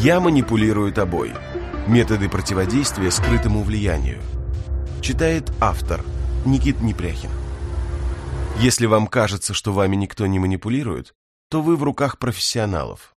Я манипулирую тобой. Методы противодействия скрытому влиянию. Читает автор Никит Непряхин. Если вам кажется, что вами никто не манипулирует, то вы в руках профессионалов.